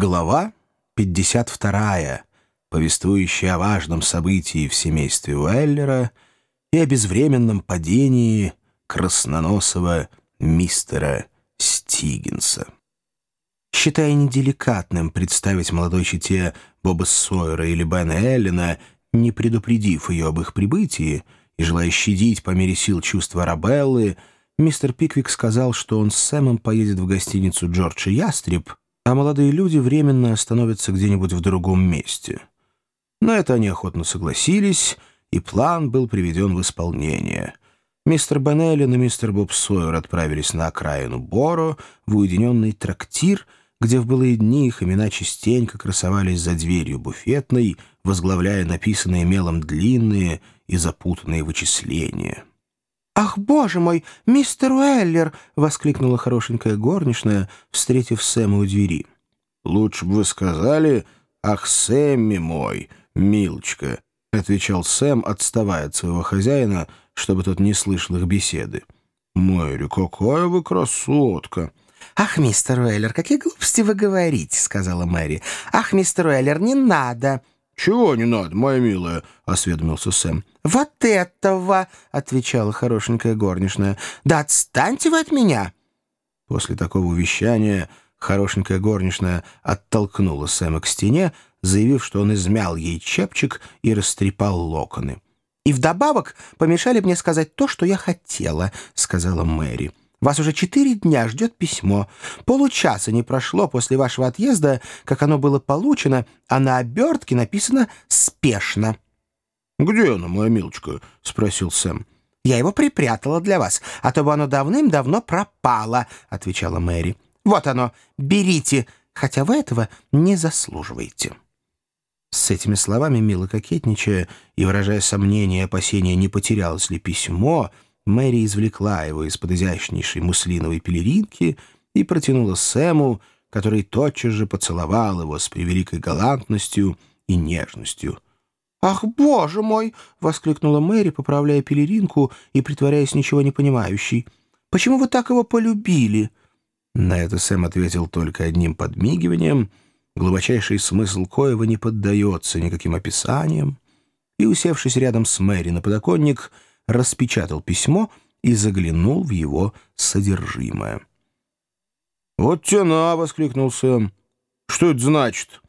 Глава 52, повествующая о важном событии в семействе Уэллера и о безвременном падении красноносого мистера Стигинса. Считая неделикатным представить молодой чете Боба Сойера или Бена Эллина, не предупредив ее об их прибытии, и желая щадить по мере сил чувства Рабеллы, мистер Пиквик сказал, что он с Сэмом поедет в гостиницу Джорджа Ястреб, а молодые люди временно остановятся где-нибудь в другом месте. На это они охотно согласились, и план был приведен в исполнение. Мистер Беннеллин и мистер Боб Сойер отправились на окраину Боро в уединенный трактир, где в былые дни их имена частенько красовались за дверью буфетной, возглавляя написанные мелом длинные и запутанные вычисления. «Ах, боже мой, мистер Уэллер!» — воскликнула хорошенькая горничная, встретив Сэма у двери. «Лучше бы вы сказали, ах, Сэмми мой, милочка!» — отвечал Сэм, отставая от своего хозяина, чтобы тот не слышал их беседы. «Мэри, какая вы красотка!» «Ах, мистер Уэллер, какие глупости вы говорите!» — сказала Мэри. «Ах, мистер Уэллер, не надо!» «Чего не надо, моя милая?» — осведомился Сэм. «Вот этого!» — отвечала хорошенькая горничная. «Да отстаньте вы от меня!» После такого увещания хорошенькая горничная оттолкнула Сэма к стене, заявив, что он измял ей чепчик и растрепал локоны. «И вдобавок помешали мне сказать то, что я хотела», — сказала Мэри. Вас уже четыре дня ждет письмо. Получаса не прошло после вашего отъезда, как оно было получено, а на обертке написано «спешно». «Где оно, моя милочка?» — спросил Сэм. «Я его припрятала для вас, а то бы оно давным-давно пропало», — отвечала Мэри. «Вот оно, берите, хотя вы этого не заслуживаете». С этими словами, мило кокетничая и выражая сомнения и опасения, не потерялось ли письмо, — Мэри извлекла его из-под изящнейшей муслиновой пелеринки и протянула Сэму, который тотчас же поцеловал его с превеликой галантностью и нежностью. «Ах, боже мой!» — воскликнула Мэри, поправляя пелеринку и притворяясь ничего не понимающей. «Почему вы так его полюбили?» На это Сэм ответил только одним подмигиванием, глубочайший смысл коего не поддается никаким описаниям, и, усевшись рядом с Мэри на подоконник, — распечатал письмо и заглянул в его содержимое. «Вот тяна!» — воскликнул Сэм. «Что это значит?»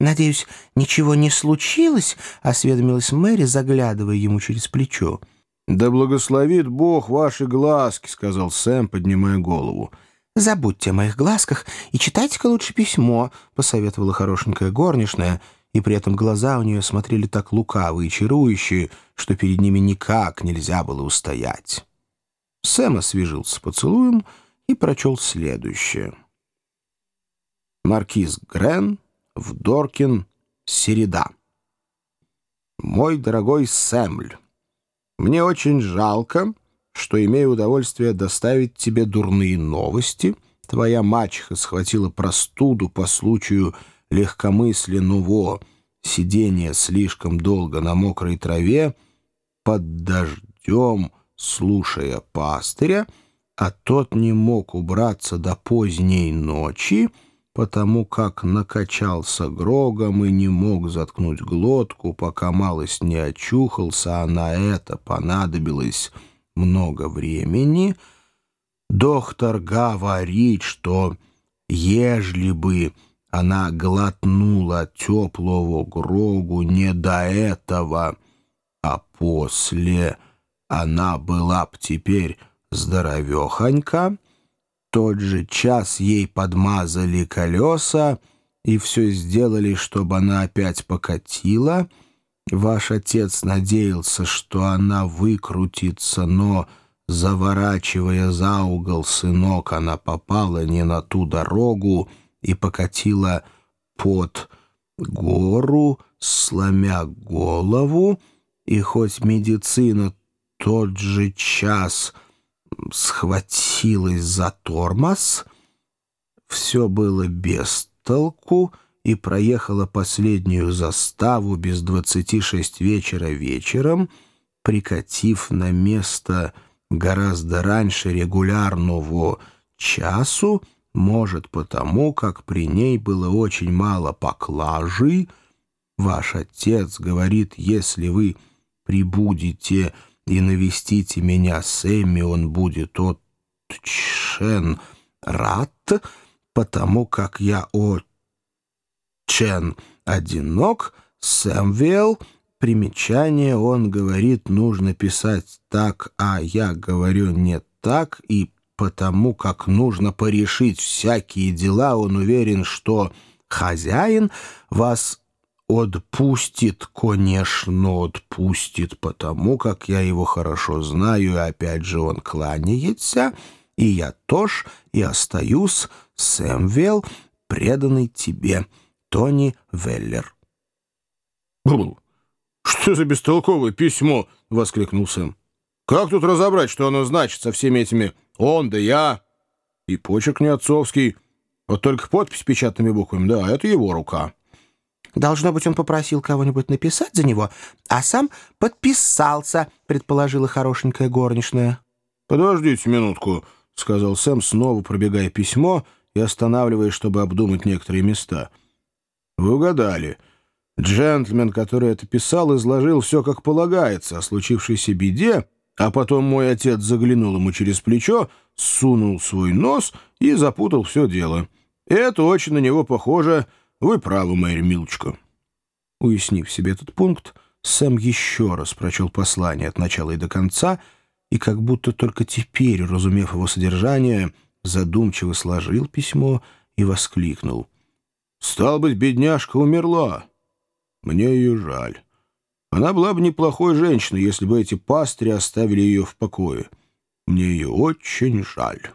«Надеюсь, ничего не случилось?» — осведомилась Мэри, заглядывая ему через плечо. «Да благословит Бог ваши глазки», — сказал Сэм, поднимая голову. «Забудьте о моих глазках и читайте-ка лучше письмо», — посоветовала хорошенькая горничная — и при этом глаза у нее смотрели так лукаво и чарующие, что перед ними никак нельзя было устоять. Сэм освежился поцелуем и прочел следующее. Маркиз Грен в Доркин, Середа. «Мой дорогой Сэмль, мне очень жалко, что имею удовольствие доставить тебе дурные новости. Твоя мачеха схватила простуду по случаю легкомысленного сидения слишком долго на мокрой траве, под дождем, слушая пастыря, а тот не мог убраться до поздней ночи, потому как накачался грогом и не мог заткнуть глотку, пока малость не очухался, а на это понадобилось много времени, доктор говорит, что ежели бы она глотнула теплого грогу не до этого, а после она была б теперь здоровехонька. Тот же час ей подмазали колеса и все сделали, чтобы она опять покатила. Ваш отец надеялся, что она выкрутится, но, заворачивая за угол сынок, она попала не на ту дорогу, и покатила под гору, сломя голову, и хоть медицина тот же час схватилась за тормоз, все было без толку и проехала последнюю заставу без двадцати шесть вечера вечером, прикатив на место гораздо раньше регулярного часу, может потому, как при ней было очень мало поклажи. Ваш отец говорит, если вы прибудете и навестите меня с Эмми, он будет отчен рад, потому как я отчен одинок, Сэмвелл, примечание, он говорит, нужно писать так, а я говорю не так, и потому как нужно порешить всякие дела, он уверен, что хозяин вас отпустит, конечно, отпустит, потому как я его хорошо знаю, и опять же он кланяется, и я тоже и остаюсь, Сэмвелл, преданный тебе, Тони Веллер. «Что за бестолковое письмо?» — воскликнул Сэм. «Как тут разобрать, что оно значит со всеми этими «он» да «я»? И почерк не отцовский. Вот только подпись печатными буквами, да, это его рука». «Должно быть, он попросил кого-нибудь написать за него, а сам подписался», — предположила хорошенькая горничная. «Подождите минутку», — сказал Сэм, снова пробегая письмо и останавливаясь, чтобы обдумать некоторые места. «Вы угадали». Джентльмен, который это писал, изложил все как полагается о случившейся беде, а потом мой отец заглянул ему через плечо, сунул свой нос и запутал все дело. Это очень на него похоже. Вы правы, Мэри Милочка. Уяснив себе этот пункт, Сэм еще раз прочел послание от начала и до конца и, как будто только теперь, разумев его содержание, задумчиво сложил письмо и воскликнул. «Стал быть, бедняжка умерла. Мне ее жаль. Она была бы неплохой женщиной, если бы эти пастыри оставили ее в покое. Мне ее очень жаль».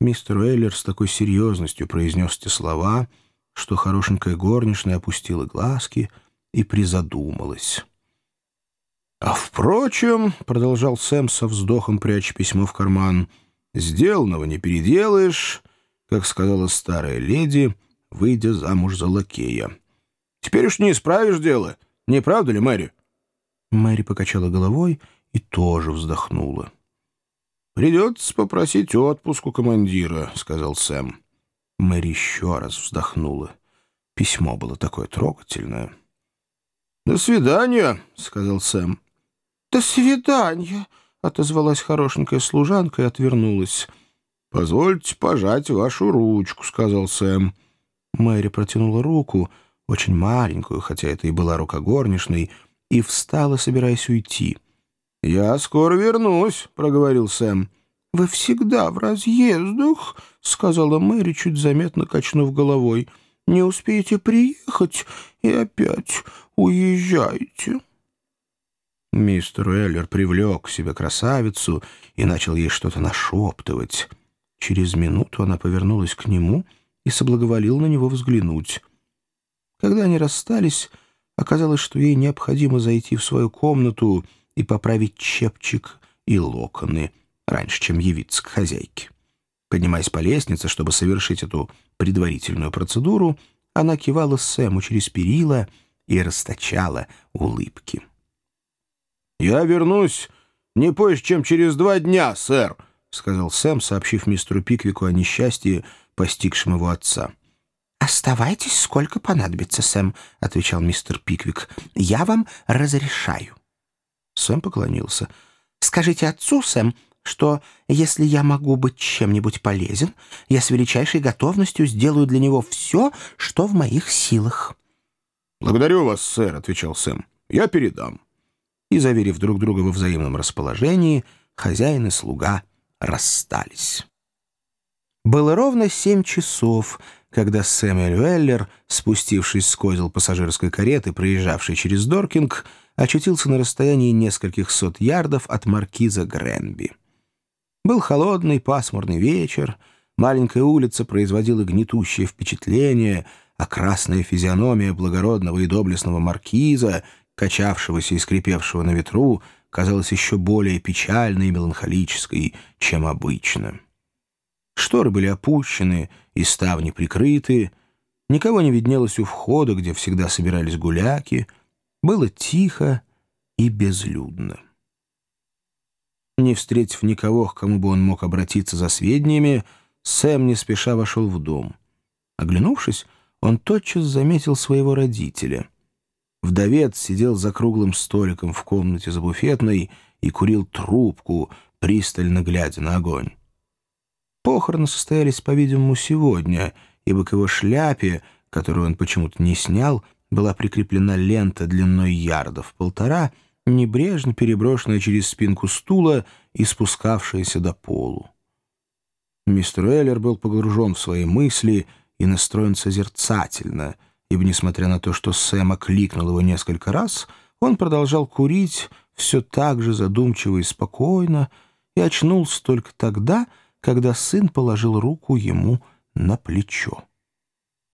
Мистер Уэллер с такой серьезностью произнес эти слова, что хорошенькая горничная опустила глазки и призадумалась. «А впрочем, — продолжал Сэм со вздохом, пряча письмо в карман, — сделанного не переделаешь, как сказала старая леди, выйдя замуж за лакея. Теперь уж не исправишь дело, не правда ли, Мэри?» Мэри покачала головой и тоже вздохнула. «Придется попросить отпуск у командира», — сказал Сэм. Мэри еще раз вздохнула. Письмо было такое трогательное. «До свидания», — сказал Сэм. «До свидания», — отозвалась хорошенькая служанка и отвернулась. «Позвольте пожать вашу ручку», — сказал Сэм. Мэри протянула руку — очень маленькую, хотя это и была рука горничной, и встала, собираясь уйти. «Я скоро вернусь», — проговорил Сэм. «Вы всегда в разъездах», — сказала Мэри, чуть заметно качнув головой. «Не успеете приехать и опять уезжаете». Мистер Эллер привлек к себе красавицу и начал ей что-то нашептывать. Через минуту она повернулась к нему и соблаговолил на него взглянуть. Когда они расстались, оказалось, что ей необходимо зайти в свою комнату и поправить чепчик и локоны раньше, чем явиться к хозяйке. Поднимаясь по лестнице, чтобы совершить эту предварительную процедуру, она кивала Сэму через перила и расточала улыбки. «Я вернусь не позже, чем через два дня, сэр», — сказал Сэм, сообщив мистеру Пиквику о несчастье, постигшем его отца. «Оставайтесь, сколько понадобится, Сэм», — отвечал мистер Пиквик. «Я вам разрешаю». Сэм поклонился. «Скажите отцу, Сэм, что, если я могу быть чем-нибудь полезен, я с величайшей готовностью сделаю для него все, что в моих силах». «Благодарю вас, сэр», — отвечал Сэм. «Я передам». И, заверив друг друга во взаимном расположении, хозяин и слуга расстались. Было ровно семь часов, когда Сэмюэль Уэллер, спустившись с козел пассажирской кареты, проезжавшей через Доркинг, очутился на расстоянии нескольких сот ярдов от маркиза Гренби. Был холодный пасмурный вечер, маленькая улица производила гнетущее впечатление, а красная физиономия благородного и доблестного маркиза, качавшегося и скрипевшего на ветру, казалась еще более печальной и меланхолической, чем обычно. Шторы были опущены и ставни прикрыты. Никого не виднелось у входа, где всегда собирались гуляки. Было тихо и безлюдно. Не встретив никого, к кому бы он мог обратиться за сведениями, Сэм не спеша вошел в дом. Оглянувшись, он тотчас заметил своего родителя. Вдовец сидел за круглым столиком в комнате за буфетной и курил трубку, пристально глядя на огонь. Похороны состоялись, по-видимому, сегодня, ибо к его шляпе, которую он почему-то не снял, была прикреплена лента длиной ярдов полтора, небрежно переброшенная через спинку стула и спускавшаяся до полу. Мистер Эллер был погружен в свои мысли и настроен созерцательно, ибо, несмотря на то, что Сэм окликнул его несколько раз, он продолжал курить все так же задумчиво и спокойно и очнулся только тогда, когда сын положил руку ему на плечо.